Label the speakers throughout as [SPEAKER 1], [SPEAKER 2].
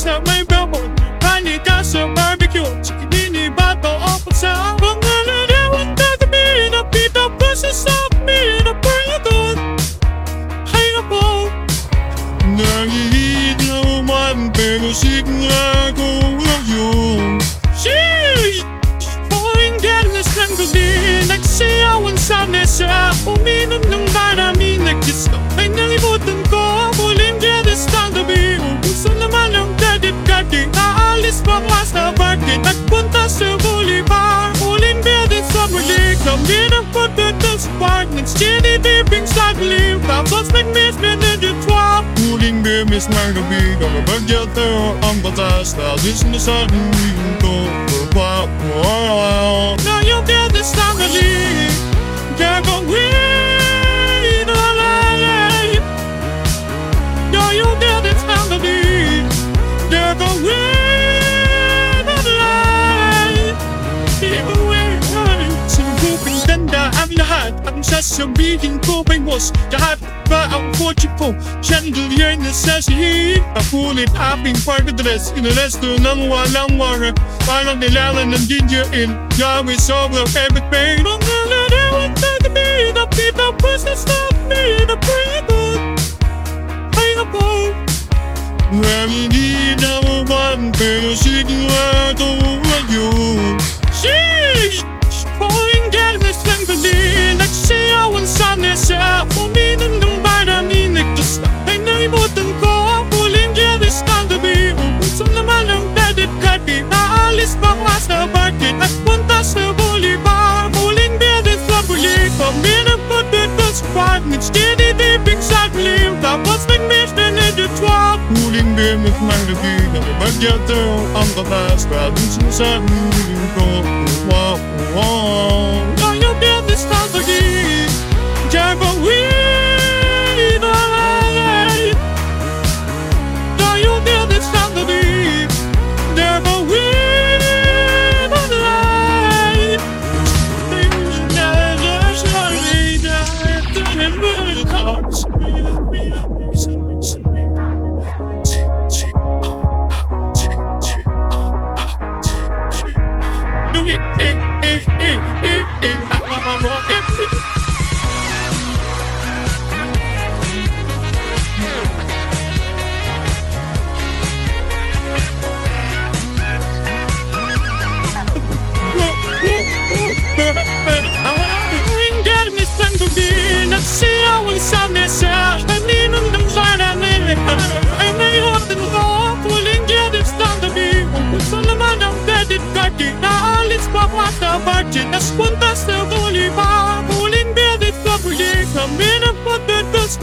[SPEAKER 1] snap med bærbund Regn i gas og barbecue. Chickadini batter op og tager Ungerne der under det min Og bitter pusser op min Og bøger død Hænger på
[SPEAKER 2] Nørke i den og umatten Bæ musikken er god
[SPEAKER 1] لأنك كنت الشغل bar Olympiade summer league Kom wieder runter das Park Mit steady dipping saglig Var først min mis minde de trois Pudding
[SPEAKER 2] det mis mange vi Kommer bag jeg der om på dig Stadig sådan sådan vi går
[SPEAKER 1] Sinubing ganda ang lahat Ang sasabihin ko ay was Lahat ba ang kotse ko Chandelier na sa sihig Pakulit aking park address Inaresto ng walang warrant Parang nilalan ng ginger-in Gawin sobrang epic pain Mga larawan sa gabi Nakita pa sa stop me. Na pagod Ay na po
[SPEAKER 2] hindi na uman pero sigurado yun Muling bimis ng gabi Nakibagyata ang katas
[SPEAKER 1] Grabe sinasabihin
[SPEAKER 2] ko Wow, wow
[SPEAKER 1] Kaya bimis ng gabi Gagawin na lalay Kaya bimis ng gabi Gagawin na it,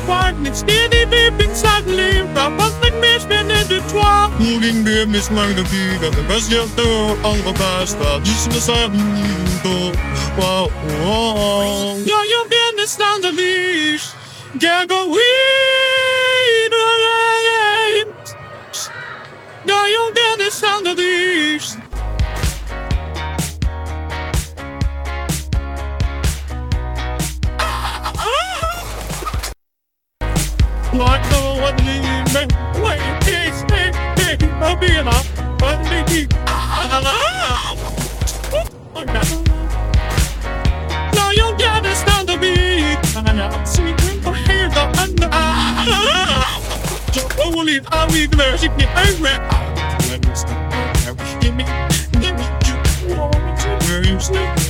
[SPEAKER 1] apartments near the ribbon suddenly from public management and the twelve. Moving beer
[SPEAKER 2] miss like the big of
[SPEAKER 1] the best yet
[SPEAKER 2] though. All the past,
[SPEAKER 1] each of the
[SPEAKER 2] seven door. Wow,
[SPEAKER 1] wow. Yo, yo, business down the leash. Gaggle weed. Yo, yo, business down the leash. Leaving Now you understand the beat And I'm seeing for here the ain't rap Let me. Give me Give me to Where you